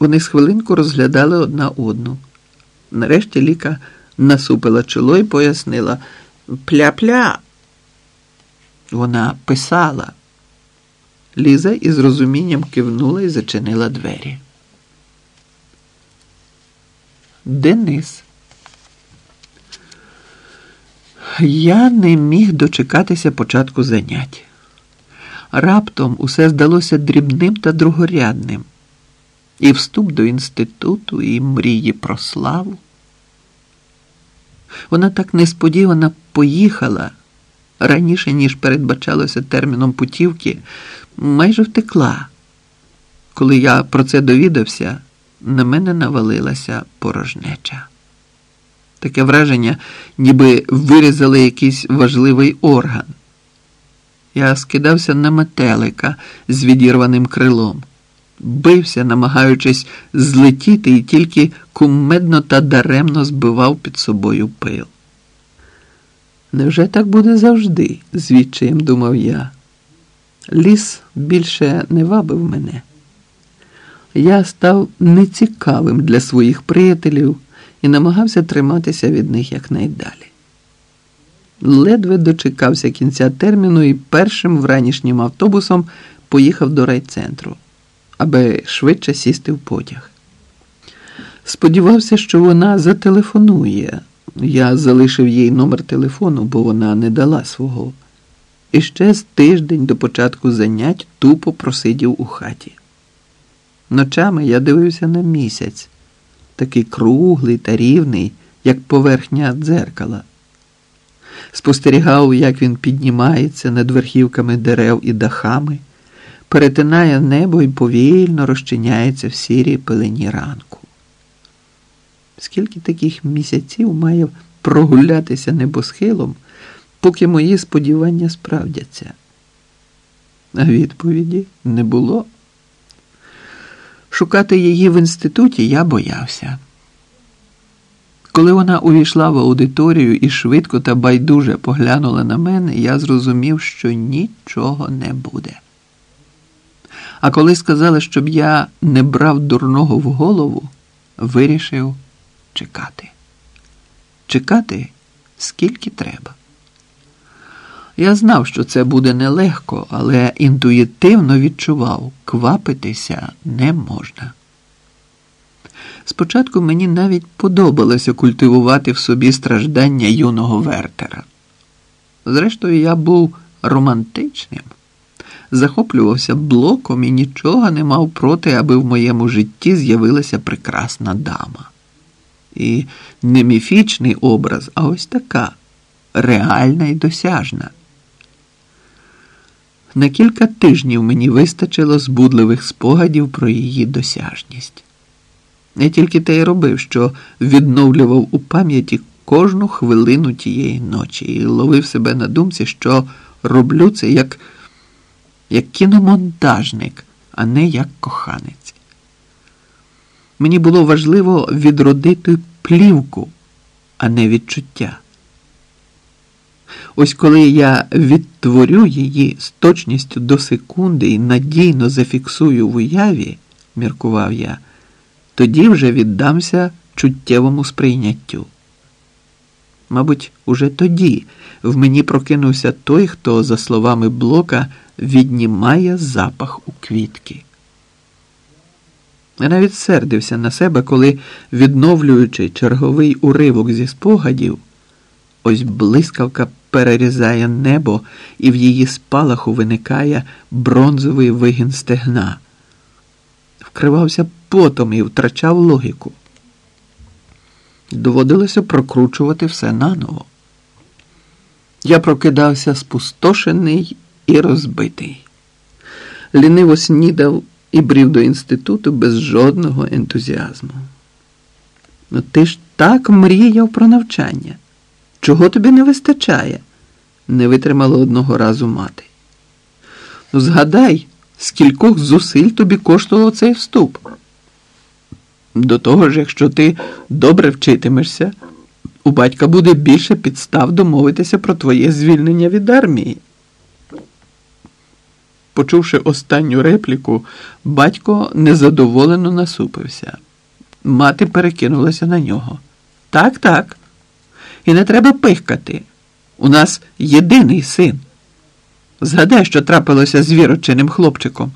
Вони з хвилинку розглядали одна одну. Нарешті Ліка насупила чоло і пояснила Пля-пля. Вона писала. Ліза із розумінням кивнула і зачинила двері. Денис. Я не міг дочекатися початку занять. Раптом усе здалося дрібним та другорядним. І вступ до інституту, і мрії про славу. Вона так несподівано поїхала раніше, ніж передбачалося терміном путівки, майже втекла. Коли я про це довідався, на мене навалилася порожнеча. Таке враження, ніби вирізали якийсь важливий орган. Я скидався на метелика з відірваним крилом, бився, намагаючись злетіти, і тільки кумедно та даремно збивав під собою пил. Невже так буде завжди? звідчаєм думав я. Ліс більше не вабив мене. Я став нецікавим для своїх приятелів і намагався триматися від них якнайдалі. Ледве дочекався кінця терміну і першим вранішнім автобусом поїхав до райцентру, аби швидше сісти в потяг. Сподівався, що вона зателефонує. Я залишив їй номер телефону, бо вона не дала свого. І ще з тиждень до початку занять тупо просидів у хаті. Ночами я дивився на місяць, такий круглий та рівний, як поверхня дзеркала. Спостерігав, як він піднімається над верхівками дерев і дахами, перетинає небо і повільно розчиняється в сірій пелені ранку. Скільки таких місяців має прогулятися небосхилом, поки мої сподівання справдяться? А відповіді не було. Шукати її в інституті я боявся. Коли вона увійшла в аудиторію і швидко та байдуже поглянула на мене, я зрозумів, що нічого не буде. А коли сказали, щоб я не брав дурного в голову, вирішив чекати. Чекати скільки треба. Я знав, що це буде нелегко, але інтуїтивно відчував, квапитися не можна. Спочатку мені навіть подобалося культивувати в собі страждання юного Вертера. Зрештою, я був романтичним, захоплювався блоком і нічого не мав проти, аби в моєму житті з'явилася прекрасна дама. І не міфічний образ, а ось така реальна і досяжна. На кілька тижнів мені вистачило збудливих спогадів про її досяжність. Я тільки те й робив, що відновлював у пам'яті кожну хвилину тієї ночі і ловив себе на думці, що роблю це як, як кіномонтажник, а не як коханець. Мені було важливо відродити плівку, а не відчуття. Ось коли я відтворю її з точністю до секунди і надійно зафіксую в уяві, міркував я, тоді вже віддамся чуттєвому сприйняттю. Мабуть, уже тоді в мені прокинувся той, хто, за словами Блока, віднімає запах у квітки. Я навіть сердився на себе, коли, відновлюючи черговий уривок зі спогадів, ось блискавка перерізає небо, і в її спалаху виникає бронзовий вигін стегна. Вкривався потом і втрачав логіку. Доводилося прокручувати все наново. Я прокидався спустошений і розбитий. Ліниво снідав і брів до інституту без жодного ентузіазму. Ну, ти ж так мріяв про навчання. Чого тобі не вистачає? не витримала одного разу мати. Ну, згадай, скількох зусиль тобі коштувало цей вступ. До того ж, якщо ти добре вчитимешся, у батька буде більше підстав домовитися про твоє звільнення від армії. Почувши останню репліку, батько незадоволено насупився. Мати перекинулася на нього. Так, так. І не треба пихкати. У нас єдиний син. Згадай, що трапилося з вірочиним хлопчиком.